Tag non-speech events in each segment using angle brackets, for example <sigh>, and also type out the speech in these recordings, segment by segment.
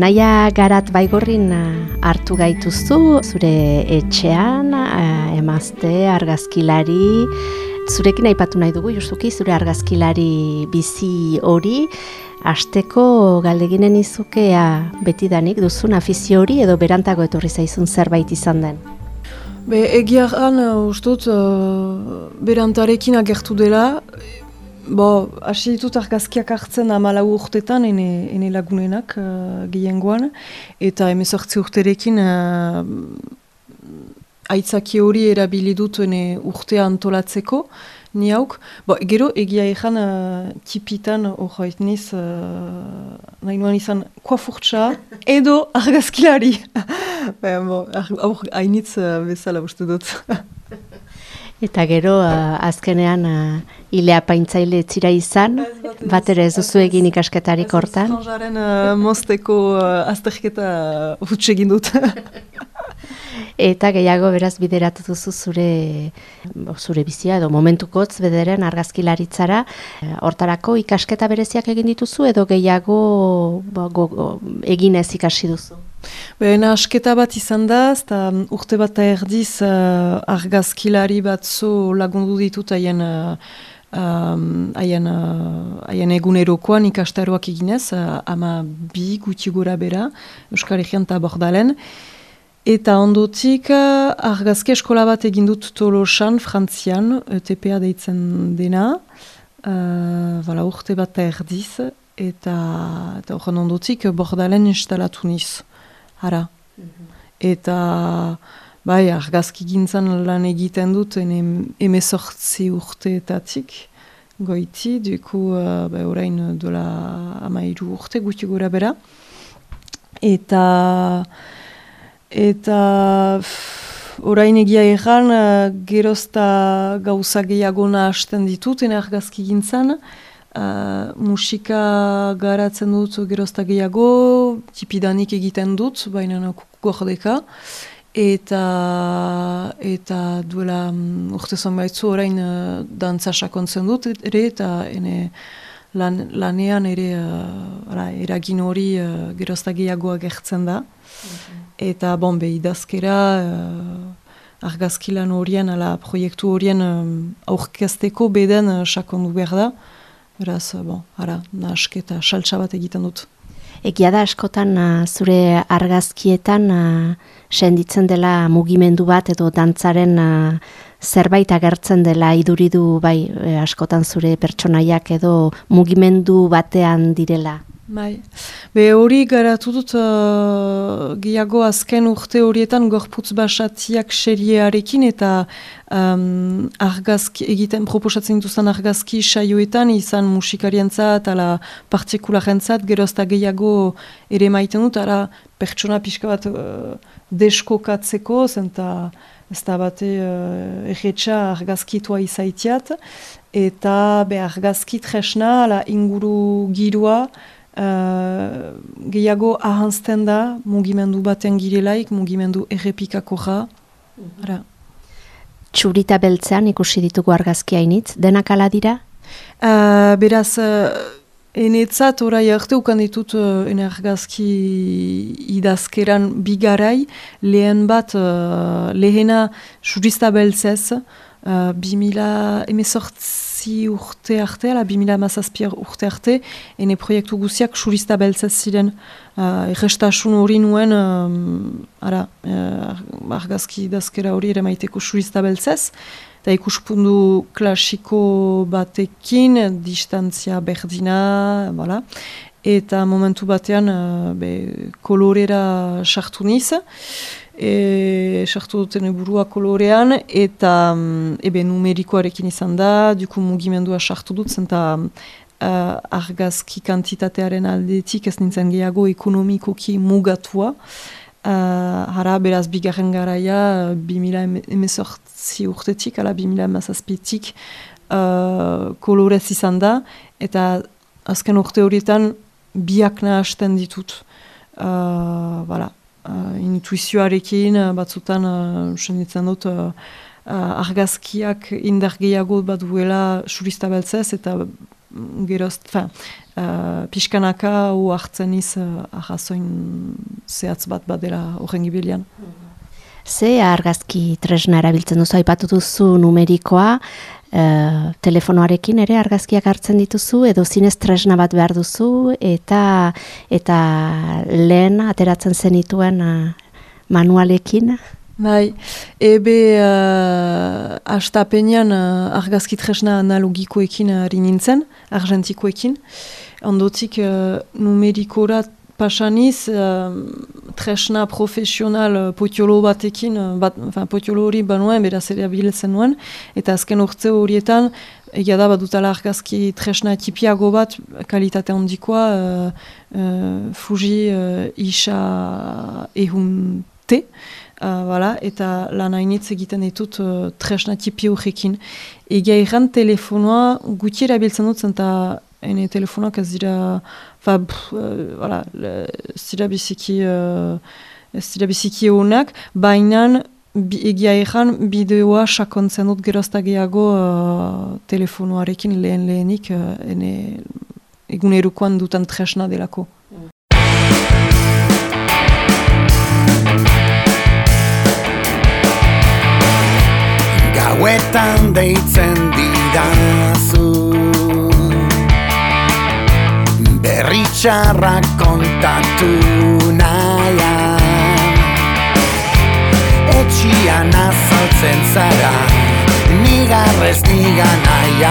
Naia garat baigorrin hartu gaituzu, zure etxean, eh, emazte, argazkilari, zurekin aipatu nahi dugu, justuki, zure argazkilari bizi hori, Asteko galdeginen izukea betidanik duzun afizio hori edo berantago etorri zaizun zerbait izan den? Be, egiaran, uh, ustot, uh, berantarekin agertu dela, Bo, hasi ditut argazkiak hartzen amala urtetan, ene, ene lagunenak uh, gehiengoan, eta emezortzi urterekin uh, aitzaki hori erabili dut urtea antolatzeko, ni hauk. Bo, gero, egia ezan uh, tipitan hori niz, uh, nahi nuan izan, kuafurtsa edo argazkilari. <laughs> Baina, bo, hainitz uh, bezala uste dut. <laughs> Eta gero, uh, azkenean, uh, ilea paintzaile etzira izan, bat ere ez duzu egin ikasketarik hortan. Ez mozteko uh, azterketa uh, egin dut. <laughs> Eta gehiago beraz bideratu duzu zure, zure bizia edo momentukotz bederen argazkilaritzara. Hortarako ikasketa bereziak egin dituzu edo gehiago bo, go, go, eginez ikasi duzu? Bena asketa bat izan da, eta urte bat erdiz uh, argazkilari batzu lagundu ditut haien uh, haien uh, egunerokoan ikastaroak eginez, uh, ama bi gutxi gura bera, Euskal Herrian eta Bordalen. Eta ondotik uh, argazki eskola bat egin dut tolosan, frantzian, ETPA deitzen dena, uh, bala, urte bat erdiz, eta, eta ondotik Bordalen instalatu niz ara. Mhm. Eta, bai, argazki gintzan lan egiten dut, emezortzi urteetatik, goiti, duku, uh, bai, orain dola amairu urte guti gura bera. Eta, eta, orain egia erran, uh, gerozta gauza gehiago hasten ditut, ene argazki gintzan, Uh, musika garatzen dut gerozta gehiago, tipidanik egiten dut, baina gordeka. Eta, eta duela um, urte zonbaitzu orain uh, dantza sakontzen dut, ere, eta ene, lan, lanean ere uh, eragin hori uh, gerozta gehiago agertzen da. Mhm. Eta bon, be, idazkera uh, argazkilan horien, ala proiektu horien um, aurkezteko beden uh, sakondu behar da. Beraz, bon, ara, nasketa, saltsa bat egiten dut. Egia da askotan zure argazkietan senditzen dela mugimendu bat edo dantzaren zerbait agertzen dela iduridu bai askotan zure pertsonaiak edo mugimendu batean direla. Bai. Be hori garatu dut uh, gehiago azken urte horietan gorputz basatiak seriearekin eta um, argazki, egiten proposatzen dituzten argazki saioetan izan musikarientzat ala partikularentzat gerozta gehiago ere maiten dut ara pertsona pixka bat uh, deskokatzeko zenta ez da bate uh, erretxa argazkitua izaitiat eta be argazki tresna ala inguru girua Uh, gehiago ahantzten da mugimendu baten girelaik, mugimendu errepikako ja. Mm Txurita beltzean ikusi ditugu argazki hainitz, denak ala dira? Uh, beraz, uh, enetzat orai arte ukan ditut uh, argazki idazkeran bigarai, lehen bat, uh, lehena txurista beltzez, uh, bimila emezortz zazpi urte arte, ala, bimila mazazpiar urte arte, ene proiektu guziak surista beltzaz ziren. Uh, Errestasun hori nuen, um, ara, uh, argazki dazkera hori ere maiteko surista beltzaz, eta ikuspundu klasiko batekin, distantzia berdina, bala, eta momentu batean uh, be, kolorera sartu niz, e, sartu duten burua kolorean, eta um, ebe numerikoarekin izan da, duku mugimendua sartu dut, zenta uh, argazki kantitatearen aldetik ez nintzen gehiago ekonomikoki mugatua. Uh, hara, beraz, bigarren garaia, 2000 emezortzi urtetik, ala 2000 emezazpitik, uh, kolorez izan da, eta azken urte horietan biak nahasten ditut. Uh, voilà. uh, intuizioarekin, batzutan, uh, senditzen dut, uh, argazkiak indar bat duela surista beltzez, eta mm, gerozt, fin, uh, pixkanaka hu hartzen iz uh, arrazoin zehatz bat badela horren gibilian. Ze argazki tresna erabiltzen duzu, aipatu duzu numerikoa, uh, telefonoarekin ere argazkiak hartzen dituzu, edo zinez tresna bat behar duzu, eta eta lehen ateratzen zenituen uh, manualekin? Bai, ebe uh, astapenean uh, argazki tresna analogikoekin ari nintzen, argentikoekin. Ondotik uh, numerikora pasaniz, uh, tresna profesional uh, potiolo batekin, uh, bat, enfin, potiolo hori banuen, beraz ere abiletzen nuen, eta azken urtze horietan, egia da bat dutala argazki tresna tipiago bat, kalitate handikoa, uh, uh, Fuji uh, isa ehun te, Uh, eta lan hainitz egiten ditut uh, tresna tipi horrekin. Egia erran telefonoa guti erabiltzen dut zen eta ene telefonoak ez dira fa, pff, uh, voilà, ez dira biziki uh, ez dira biziki honak, baina egia erran bideoa sakontzen dut gerozta gehiago uh, telefonoarekin lehen lehenik uh, ene egunerukoan dutan tresna delako. Gauetan deitzen didazu txarrak kontatu nahian Etxian azaltzen zara Nigarrez nigan nahi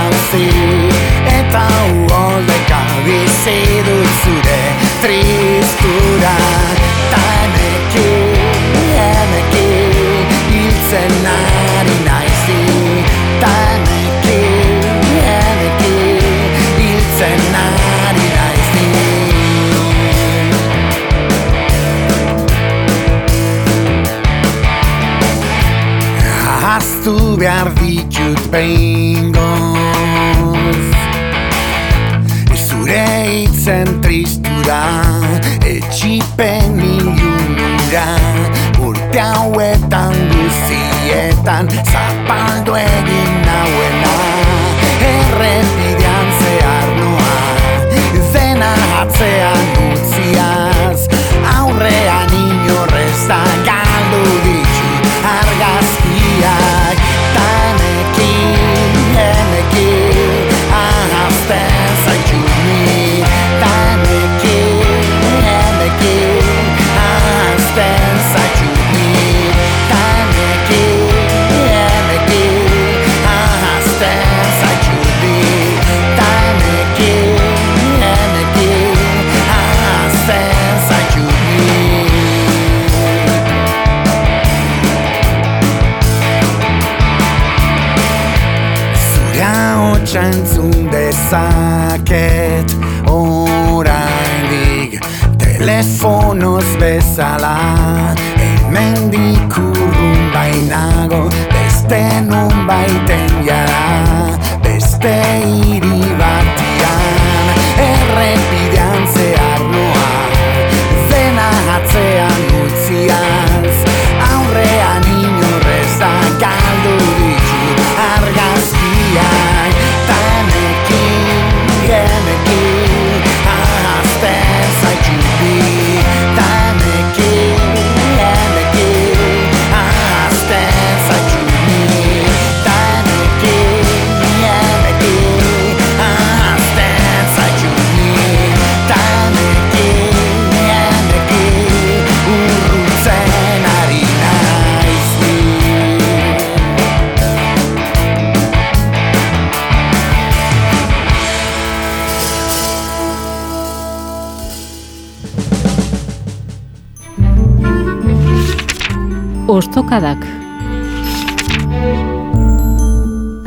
Ostokadak.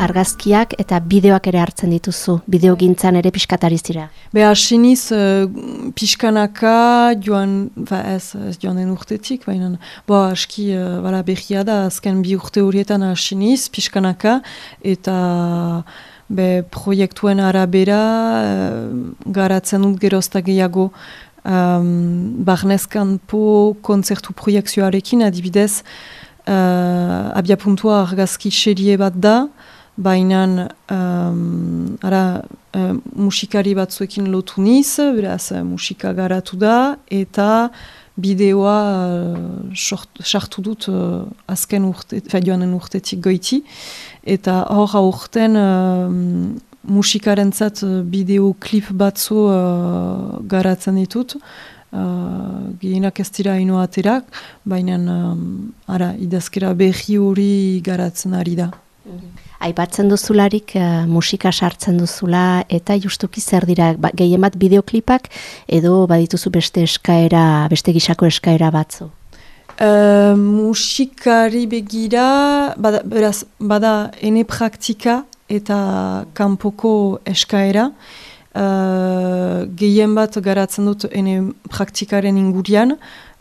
Argazkiak eta bideoak ere hartzen dituzu, bideogintzan ere piskatariztira. Be hasiniz uh, pixkanaka joan, ba ez, ez joan den urtetik, baina bo aski uh, bala, berria da azken bi urte horietan hasiniz pixkanaka eta be proiektuen arabera garatzen dut gerozta gehiago um, barnezkan po konzertu proiektzioarekin adibidez uh, abia puntua argazki serie bat da, baina um, ara, uh, musikari batzuekin lotu niz, beraz musika garatu da, eta bideoa uh, sartu dut uh, azken urte, joanen urtetik goiti, eta hor aurten uh, musikaren zat bideoklip batzu uh, garatzen ditut, Uh, gehienak ez dira ino aterak, baina um, ara, idazkera behi hori garatzen ari da. Aipatzen duzularik uh, musika sartzen duzula eta justuki zer dira ba, gehien bat bideoklipak edo badituzu beste eskaera, beste gisako eskaera batzu? Uh, musikari begira, bada, beraz, bada ene praktika eta kanpoko eskaera, uh, gehien bat garatzen dut ene praktikaren ingurian,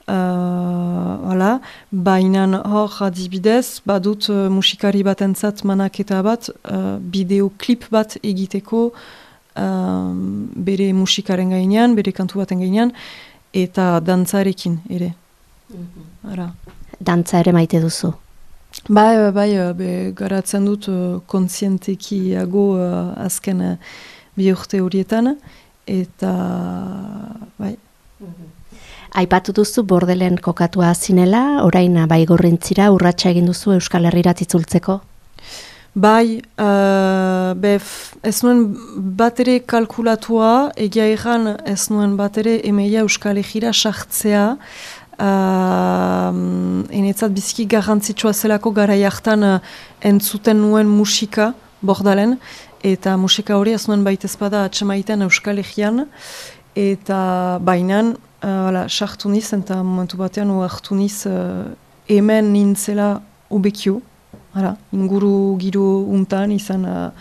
uh, baina hor adibidez, badut uh, musikari bat entzat manaketa bat, uh, bideoklip bat egiteko uh, bere musikaren gainean, bere kantu baten gainean, eta dantzarekin ere. Mm Dantza ere maite duzu? Bai, bai, bai garatzen dut uh, kontzientekiago uh, azken uh, bi urte horietan, eta bai. Mhm. Aipatu duzu bordelen kokatua zinela, orain bai gorrintzira urratsa egin duzu Euskal Herrirat itzultzeko? Bai, uh, bef, ez nuen bat ere kalkulatua, egia egan ez nuen bat ere emeia Euskal Herriera sartzea, uh, enetzat biziki garrantzitsua zelako gara jartan uh, entzuten nuen musika bordalen, eta musika hori nuen baita ezpada atxemaiten Euskal Egean, eta bainan, uh, sartu niz, eta momentu batean hartu niz uh, hemen nintzela obekio, hala, inguru giro untan, izan uh,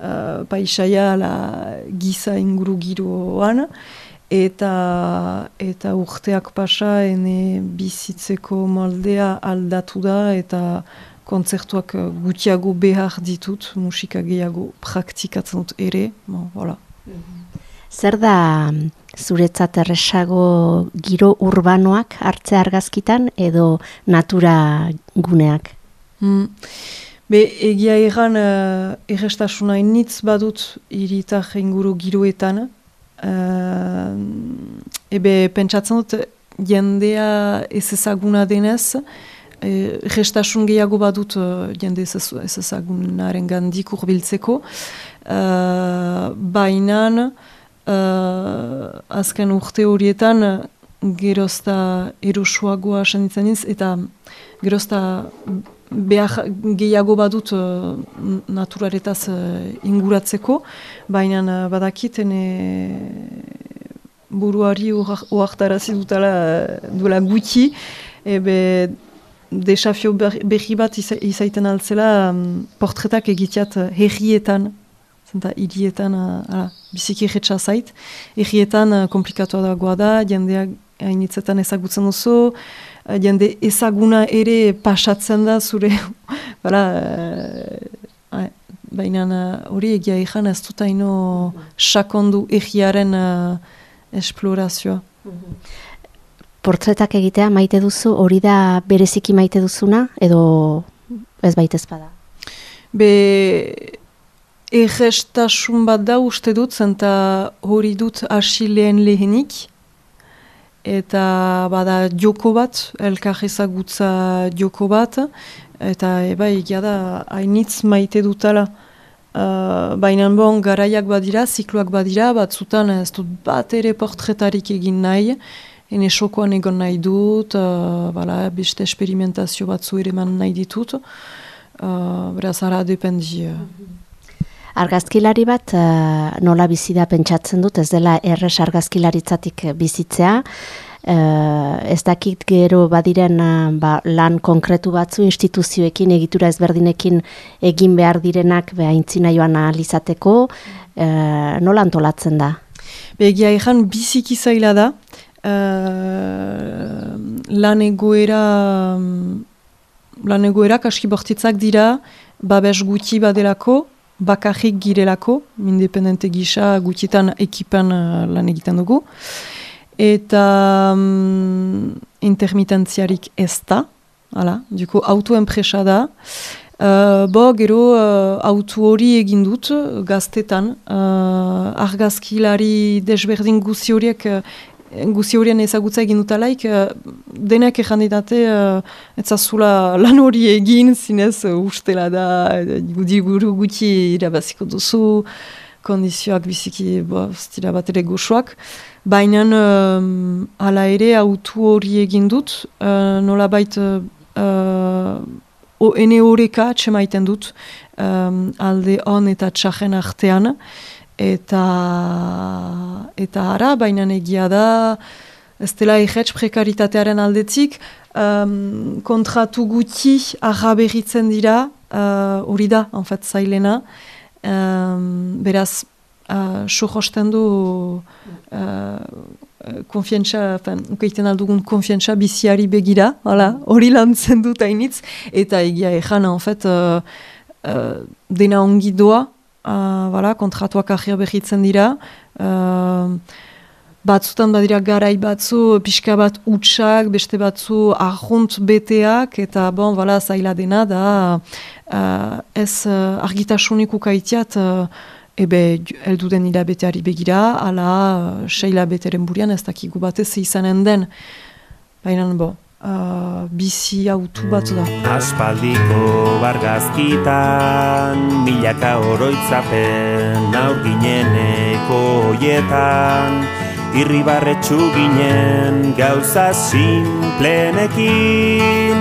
uh, paisaia la, giza inguru giroan, eta, eta urteak pasa, ene bizitzeko moldea aldatu da, eta kontzertuak uh, gutiago behar ditut, musika gehiago praktikatzen dut ere, bon, voilà. Zer da mm, zuretzat erresago giro urbanoak hartze argazkitan edo natura guneak? Hmm. Be, egia egan uh, errestasuna initz badut iritar inguru giroetan. Uh, ebe pentsatzen dut jendea ez ezaguna denez, e, gestasun gehiago badut uh, jende ez ezagunaren gandik urbiltzeko. Uh, Baina, uh, azken urte horietan, gerozta erosuagoa sanditzen eta gerozta behar gehiago badut uh, naturaretaz inguratzeko, baina uh, badakiten buruari uartarazi dutala duela gutxi, ebe desafio berri bat izaiten altzela um, portretak egiteat uh, herrietan, zenta hirietan, uh, biziki erretxa zait, herrietan uh, komplikatoa dagoa da, jendea hainitzetan ezagutzen duzu, uh, jende ezaguna ere pasatzen da zure, <laughs> bala, uh, baina hori uh, egia ezan ez dut haino sakondu erriaren uh, esplorazioa. Mhm portretak egitea maite duzu, hori da bereziki maite duzuna, edo ez baita ezpada? Be, egestasun bat da uste dut, zenta hori dut hasi lehen lehenik, eta bada joko bat, elkar ezagutza joko bat, eta eba egia da hainitz maite dutala. Uh, Baina bon, garaiak badira, zikloak badira, batzutan ez dut bat ere portretarik egin nahi, Hene sokoan egon nahi dut, uh, bala, beste esperimentazio batzu ere man nahi ditut. Uh, beraz, ara dependi. Argazkilari bat uh, nola bizi da pentsatzen dut, ez dela erres argazkilaritzatik bizitzea. Uh, ez dakit gero badiren uh, ba, lan konkretu batzu instituzioekin, egitura ezberdinekin egin behar direnak behaintzina joan alizateko, uh, nola antolatzen da? Begia ezan biziki zaila da, uh, lan egoera lan egoera kaski bortitzak dira babes guti badelako bakarrik girelako, independente gisa gutxitan ekipan uh, lan egiten dugu. Eta um, intermitentziarik ez da, hala, duko autoenpresa da. Uh, bo, gero, uh, autu hori egin dut, gaztetan, uh, argazkilari desberdin guzi horiek, guzi horien ezagutza egin dut alaik, uh, denak ejandidate, uh, etzazula lan hori egin, zinez, uh, ustela da, gudi guru gutxi irabaziko duzu, kondizioak biziki, stila bat ere goxoak. Baina, uh, ala ere, autu hori egin dut, uh, nola uh, o, ene horreka txemaiten dut um, alde on eta txajen artean eta eta ara baina egia da ez dela egetz prekaritatearen aldetik um, kontratu guti agaberritzen dira uh, hori uh, da, enfat, zailena. Um, beraz uh, du uh, konfientza, ukaiten aldugun konfientza biziari begira, hori lan zen dut hainitz, eta egia ezan, en fet, uh, uh, dena ongi doa, uh, kontratuak ahia behitzen dira, uh, batzutan badira garai batzu, pixka bat utxak, beste batzu ahunt beteak, eta bon, voilà, zaila dena da, uh, ez uh, argitasunik ukaitiat, uh, Ebe, eldu den hilabeteari begira, ala, uh, sei hilabeteren burian ez dakigu batez izanen den. Baina, bo, uh, bizi autu bat da. Aspaldiko bargazkitan, milaka oroitzapen, aurgineneko hoietan, irri barretxu ginen gauza simplenekin,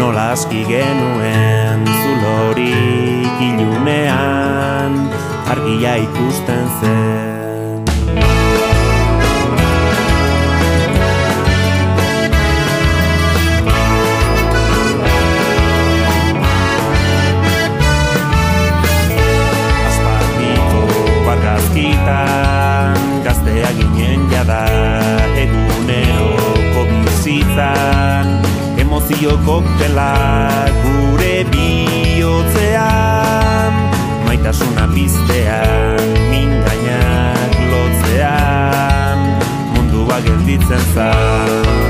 nola aski genuen zulorik ilunean, argia ikusten zen bargazkitan gaztea ginen jada egunero bizitzan. Emozio koktela gure bihotzean. Maitasuna piztean, mingainak lotzean, mundua gelditzen zan.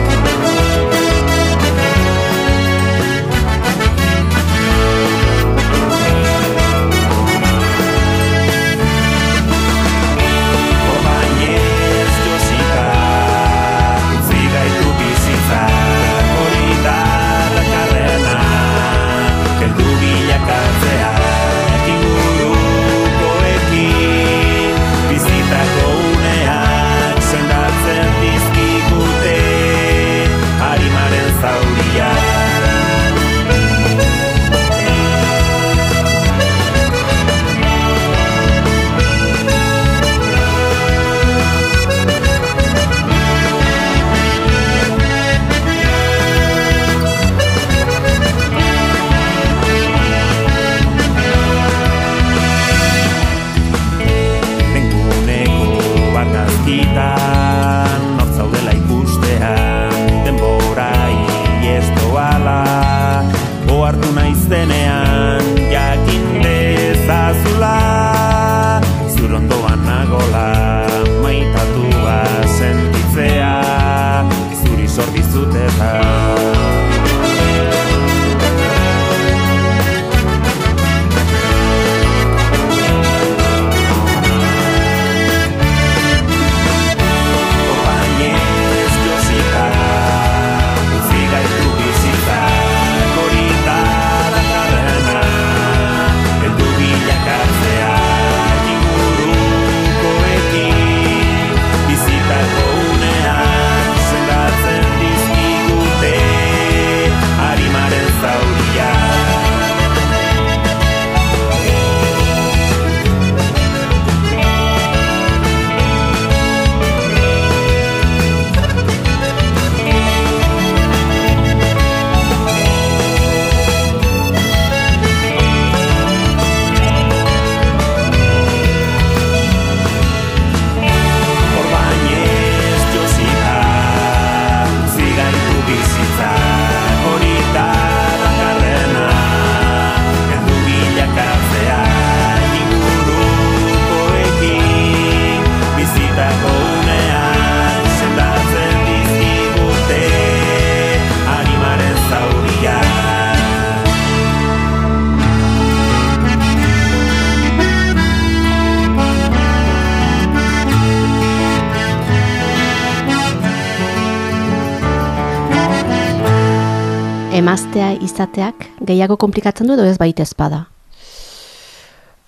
Emaztea izateak gehiago komplikatzen du edo ez baita ezpada?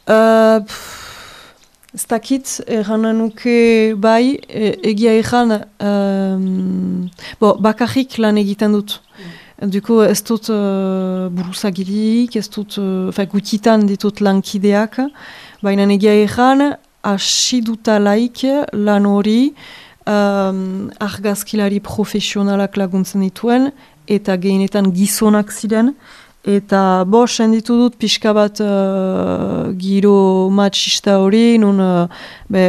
Uh, ez dakit, erran nuke bai, e, egia erran, um, bo, bakarrik lan egiten dut. Mm. Duko ez dut uh, buruzagirik, ez dut, uh, gutitan ditut lankideak, baina egia erran, hasi dutalaik lan hori um, argazkilari profesionalak laguntzen dituen, eta gehienetan gizonak ziren, eta bo, senditu dut pixka bat uh, giro matxista hori, nun uh, be,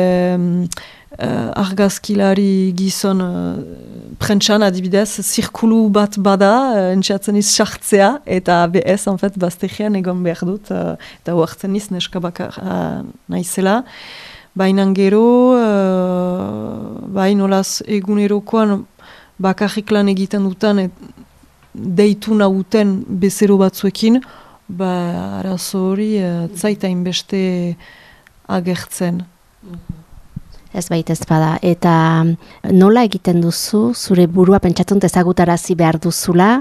uh, argazkilari gizon uh, prentsan adibidez, zirkulu bat bada, uh, entxatzen iz sartzea, eta BS, en fet, baztegian egon behar dut, uh, eta huartzen iz neska uh, naizela. Baina gero, uh, bain olaz egunerokoan bakarrik lan egiten dutan, deitu nauten bezero batzuekin, ba, arazo hori, uh, zaitain beste agertzen. Ez baita ez bada. Eta nola egiten duzu, zure burua pentsatzen ezagutarazi behar duzula,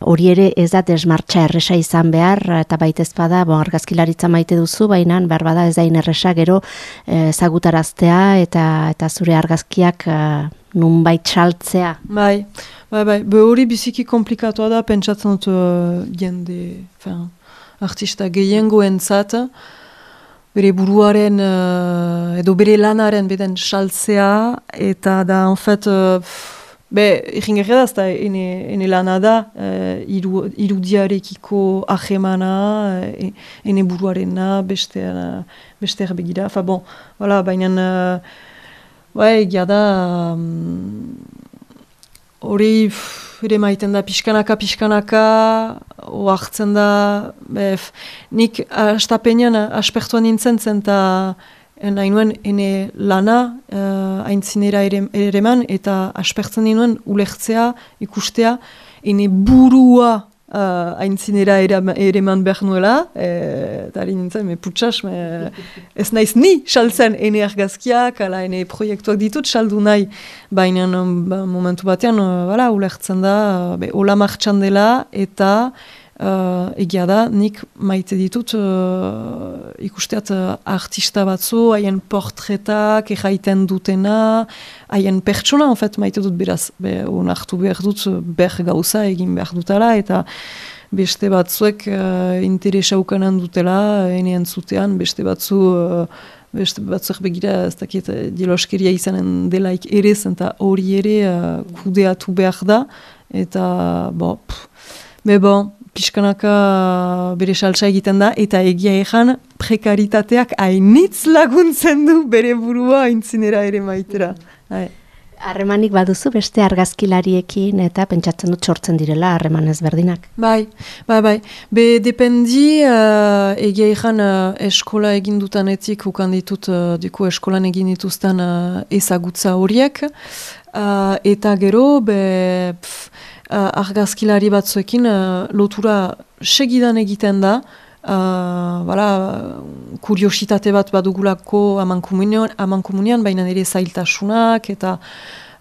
hori ere ez da desmartxa erresa izan behar, eta baita ez bada, bon, argazkilaritza maite duzu, baina behar bada ez da inerresa gero eh, ezagutaraztea eta, eta zure argazkiak uh, nunbait saltzea. Bai, bai, bai, be hori biziki komplikatoa da, pentsatzen dut uh, jende, fin, artista gehiengo entzat, bere buruaren, uh, edo bere lanaren beden saltzea, eta da, en fet, uh, be, egin da, ezta, ene, ene lana da, uh, iru, irudiarekiko ahemana, uh, ene buruarena, beste, uh, beste erbegira, fa bon, voilà, baina, uh, Bai, egia da, hori ere maiten da pixkanaka, pixkanaka, oartzen da, bef, nik astapenean aspertuan nintzen zen, eta nahi nuen ene lana uh, aintzinera ere, ere man, eta aspertzen nuen ulertzea, ikustea, ene burua uh, aintzinera ere man behar nuela, eta ari nintzen, me putsas, me, <laughs> ez naiz ni saltzen ene argazkiak, ala ene proiektuak ditut saldu nahi, baina ba, momentu batean, uh, bala, ulertzen da, be, hola martxan dela, eta Uh, egia da, nik maite ditut uh, ikusteat uh, artista batzu, haien portretak, erraiten dutena, haien pertsona, en fait, maite dut beraz, be, onartu behar dut, ber gauza egin behar dutela, eta beste batzuek uh, interesa ukanan dutela, enean zutean, beste batzu, uh, beste batzuek begira, ez dakit, diloskeria izanen delaik ere, eta hori ere uh, kudeatu behar da, eta, bo, pff, be bon, pixkanaka bere salsa egiten da, eta egia ejan prekaritateak hainitz laguntzen du bere burua haintzinera ere maitera. Harremanik baduzu beste argazkilariekin eta pentsatzen dut sortzen direla harreman ezberdinak. Bai, bai, bai. Be dependi uh, egia ejan uh, eskola egin dutan etik ukan ditut uh, duko eskolan egin dituzten uh, ezagutza horiek. Uh, eta gero, be... Uh, argazkilari batzuekin uh, lotura segidan egiten da, uh, bala, kuriositate bat badugulako aman komunian, baina nire zailtasunak eta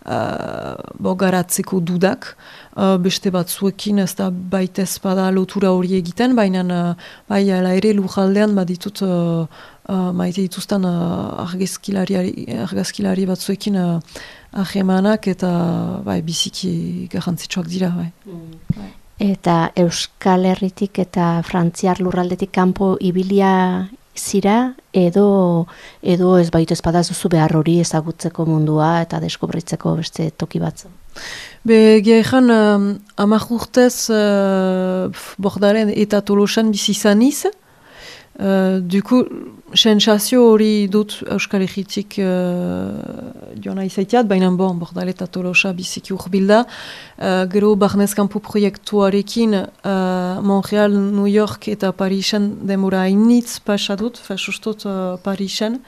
uh, bo garatzeko dudak. Uh, beste batzuekin ez da baitez bada lotura hori egiten, baina uh, bai ala ere lujaldean baditut uh, uh, maite dituzten uh, argazkilari, batzuekin ahemanak eta bai, biziki garrantzitsuak dira. Bai. Mm. Eta Euskal Herritik eta Frantziar lurraldetik kanpo ibilia zira edo edo ez baitu espadaz duzu behar hori ezagutzeko mundua eta deskubritzeko beste toki batzu. Be, gira ezan, um, amak urtez uh, bordaren eta tolosan bizizan izan, Uh, duku, sensazio hori dut Euskal Egitik uh, joan aizaiteat, baina bon, eta tolosa biziki urbilda. Uh, gero Barnezkampu proiektuarekin uh, Montreal, New York eta Parisen demora hainitz pasadut, fasustut uh, Parisen.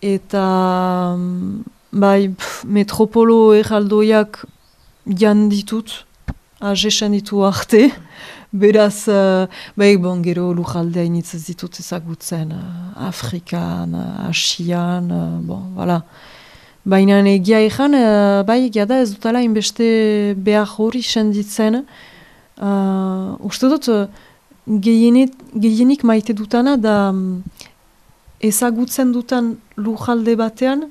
Eta um, bai, metropolo erraldoiak jan ditut, ditu arte. Beraz, uh, bai, bon, gero lujaldea initz ez ditut ezagutzen uh, Afrikan, uh, Asian, uh, bon, voilà. Baina egia ezan, uh, bai, egia da ez dutala inbeste behar hori senditzen, Uh, uste dut, uh, gehienet, gehienik maite dutana da um, ezagutzen dutan lujalde batean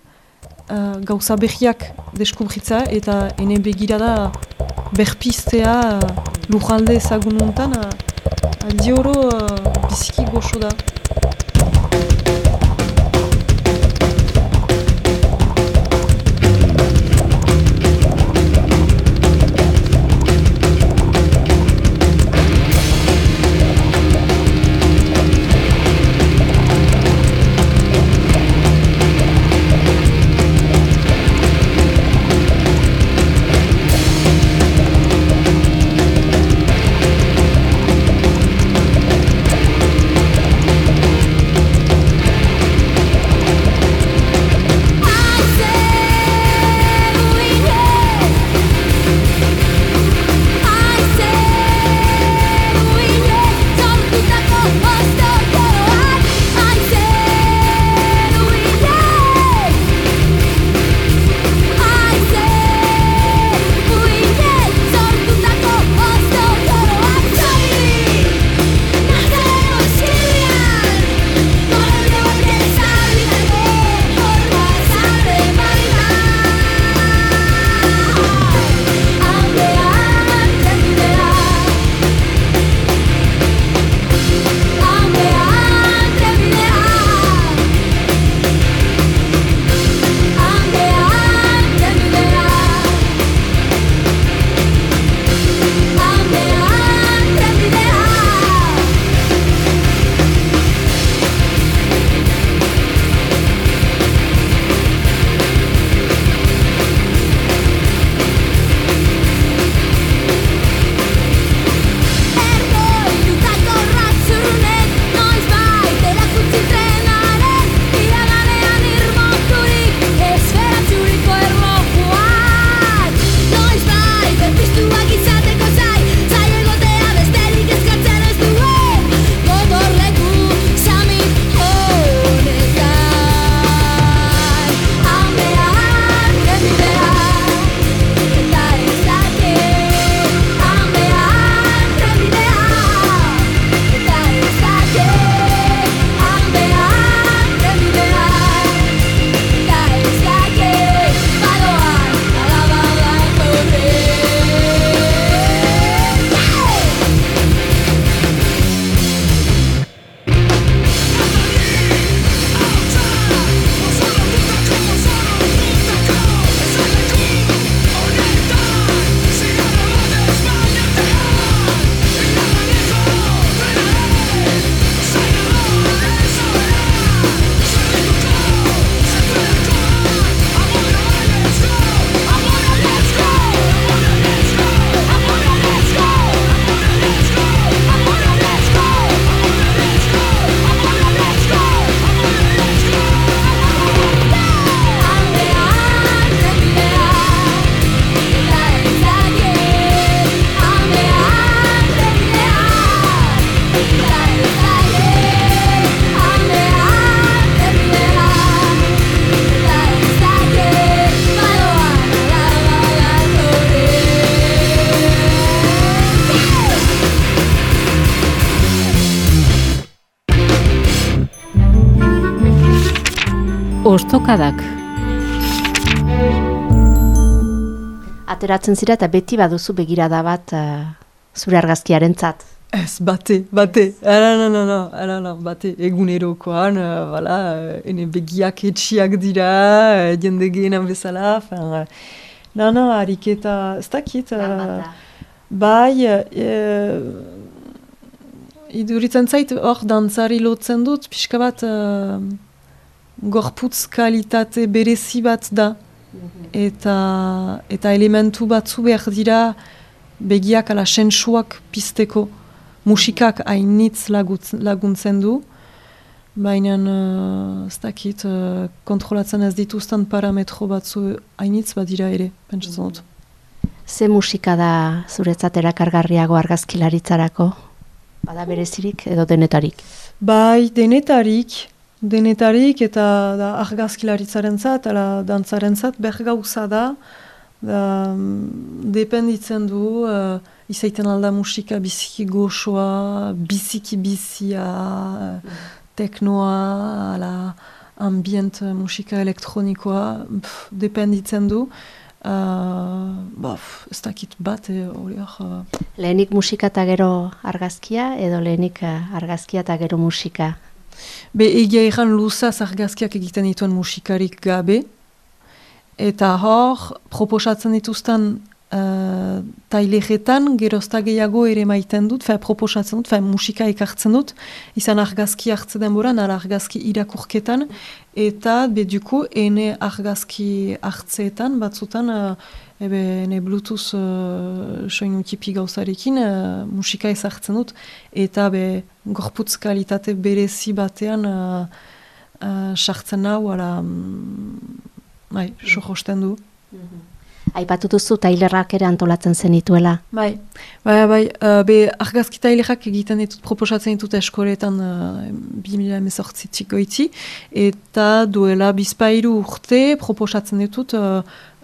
uh, gauza behiak deskubritza eta ene begira da berpiztea uh, lujalde ezagun nuntan uh, aldi oro uh, biziki goxo da. Ostokadak. Ateratzen zira eta beti baduzu begirada bat uh, zure argazkiaren zat. Ez, bate, bate, ara, no, no, no, ara, no, bate, egunerokoan, uh, bala, uh, ene begiak etxiak dira, uh, jende gehienan bezala, fin, uh, no, no, hariketa, ez dakit, uh, bai, uh, iduritzen zait, hor dantzari lotzen dut, pixka bat, uh, gorputz kalitate berezi bat da. Eta, eta elementu batzu behar dira begiak ala sensuak pizteko musikak hainitz laguntzen du. Baina, uh, ez dakit, uh, kontrolatzen ez dituzten parametro batzu hainitz bat dira ere, pentsatzen dut. Ze musika da zuretzat erakargarriago argazkilaritzarako? Bada berezirik edo denetarik? Bai, denetarik, denetarik eta da argazkilaritzaren zat, ala dantzaren zat, bergauza da, da, mm, dependitzen du, uh, izaiten alda musika biziki goxoa, biziki bizia, teknoa, ala, ambient musika elektronikoa, pff, dependitzen du. Uh, ba, ez dakit bat, eh, hori uh, Lehenik musika eta gero argazkia, edo lehenik argazkia eta gero musika? Be, egia egan luzaz argazkiak egiten dituen musikarik gabe, eta hor, proposatzen dituzten uh, taileretan, gerozta gehiago ere maiten dut, fe, proposatzen dut, fe, musika ekartzen dut, izan argazki hartzen denbora, nara argazki irakurketan, eta beduko, ene argazki hartzeetan, batzutan, uh, ebe, ene bluetooth uh, soinu tipi gauzarekin, uh, musika ezartzen dut, eta be, gorputz kalitate berezi batean, sartzen uh, uh, nau, ala, um, bai, sohosten du. Mm Aipatu duzu tailerrak ere antolatzen zenituela. Bai, bai, bai, uh, be argazki tailerrak egiten ditut, proposatzen ditut eskoretan uh, 2000 emezortzitik goiti, eta duela bizpairu urte proposatzen ditut uh,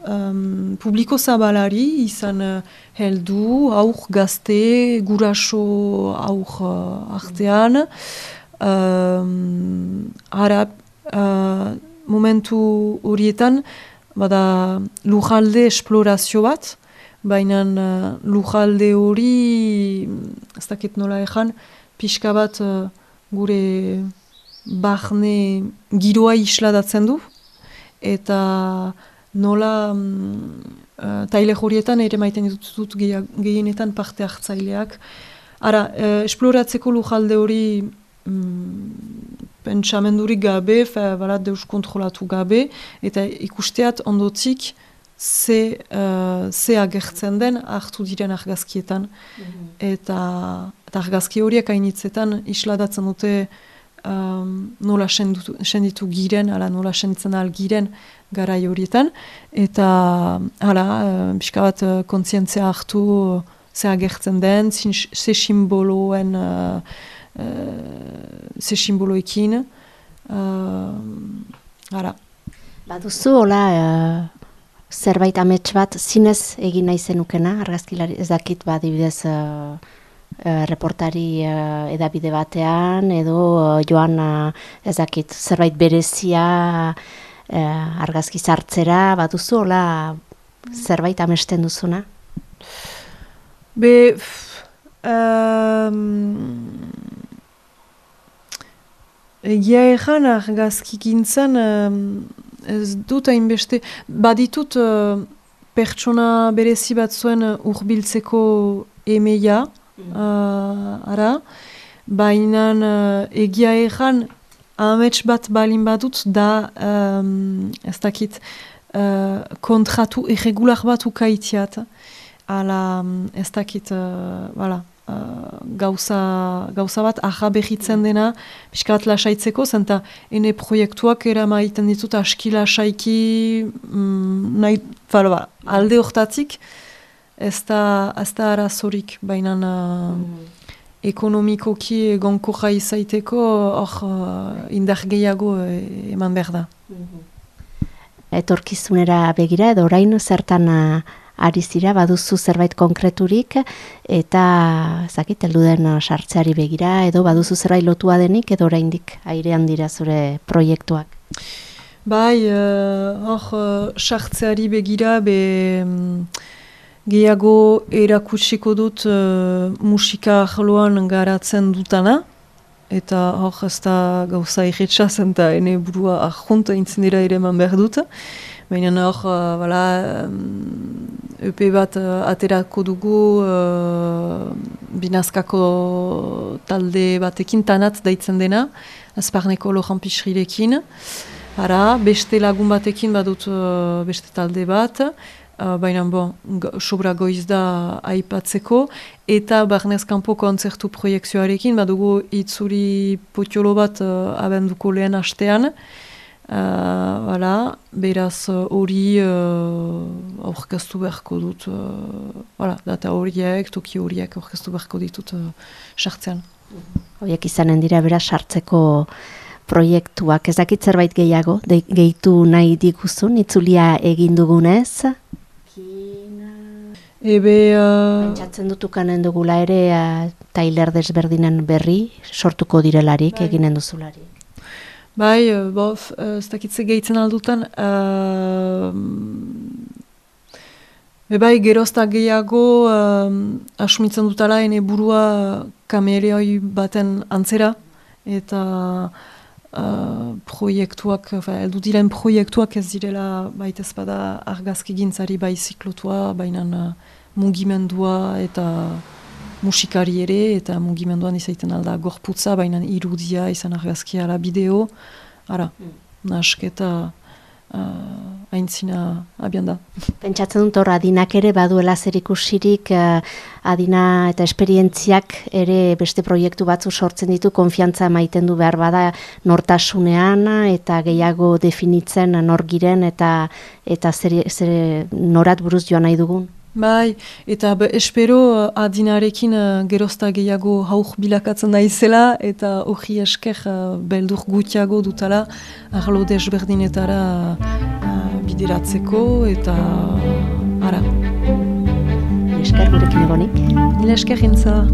um, publiko zabalari izan uh, heldu, aur gazte, guraso aur uh, artean, um, harap, uh, momentu horietan, bada lujalde esplorazio bat, baina uh, lujalde hori, ez dakit nola ezan, pixka bat uh, gure bahne giroa isladatzen du, eta nola um, uh, taile horietan ere maiten ditut gehienetan parte hartzaileak. Ara, uh, esploratzeko lujalde hori mm, pentsamendurik gabe, fe, bala, deus kontrolatu gabe, eta ikusteat ondotik ze, uh, ze agertzen den hartu diren argazkietan. Mhm. Eta, eta argazki horiek hainitzetan isladatzen dute um, nola senditu giren, ala nola senditzen al giren garai horietan. Eta, hala, uh, pixka bat uh, kontzientzia hartu ze agertzen den, ze simboloen uh, ze simboloekin. Uh, ara. Baduzu, hola, uh, zerbait amets bat zinez egin nahi zenukena, argazkilari ez dakit badibidez uh, uh, reportari uh, edabide batean, edo uh, joan ez dakit zerbait berezia uh, argazki zartzera, baduzu, hola, zerbait amesten duzuna? Be, um, Egia egan argazki gintzen, ez dut hainbeste, baditut uh, pertsona berezi bat zuen urbiltzeko emeia, uh, ara, baina uh, egia egan amets bat balin badut da, um, ez dakit, uh, kontratu irregular bat ukaitiat, ala, ez dakit, uh, voilà gauza, gauza bat aja behitzen mm. dena pixka bat lasaitzeko, zenta ene proiektuak era maiten ditut aski lasaiki mm, nahi, falo, ba, alde hortatik ez da, ez da arazorik baina mm. ekonomikoki gonko jai zaiteko hor uh, indar gehiago e, eman behar da. Mm Etorkizunera begira edo orain zertan ari zira baduzu zerbait konkreturik eta zakit heldu den sartzeari begira edo baduzu zerbait lotua denik edo oraindik airean dira zure proiektuak. Bai, hor sartzeari begira be um, gehiago erakutsiko dut uh, musika jaloan garatzen dutana eta hor ez da gauza irretxazen eta ene burua ahonta intzen dira ere man behar dut. Baina hor, uh, bala, EP bat uh, aterako dugu uh, binazkako talde batekin tanat daitzen dena, azparneko lojan pixrirekin. Ara, beste lagun batekin badut uh, beste talde bat, baina bon, sobra goiz da aipatzeko, eta barnez kanpo konzertu proiektzioarekin badugu itzuri potiolo bat uh, abenduko lehen hastean, Uh, beraz hori uh, aurkeztu beharko dut, uh, data horiek, toki horiek aurkeztu beharko ditut sartzean. Uh, horiek izanen dira beraz sartzeko proiektuak, ez dakit zerbait gehiago, de, gehitu nahi diguzun, itzulia egin dugunez? Ebe... Uh, Pentsatzen dut ukanen dugula ere uh, Tyler desberdinen berri sortuko direlarik, Bai. eginen duzularik. bai, uh, bof, uh, ez dakitze gehitzen aldutan, uh, be bai, gerozta gehiago uh, asumitzen dutala ene burua kamereoi baten antzera, eta uh, proiektuak, fa, eldu diren proiektuak ez direla baita ezpada argazki gintzari bai ziklotua, baina uh, mugimendua eta musikari ere, eta mugimenduan izaiten alda gorputza, baina irudia izan argazkia ala bideo, ara, nasketa uh, aintzina abian. Pentsatzen dut hor adinak ere baduela zer ikusirik eh, adina eta esperientziak ere beste proiektu batzu sortzen ditu konfiantza emaiten du behar bada nortasunean eta gehiago definitzen nor giren eta eta zer, zer norat buruz joan nahi dugun. Bai, eta be, espero uh, adinarekin uh, gerozta gehiago hauk bilakatzen daizela eta hori esker uh, beldur gutiago dutala arlo desberdinetara uh, bideratzeko eta ara, Esker gurekin egonik. esker gintza.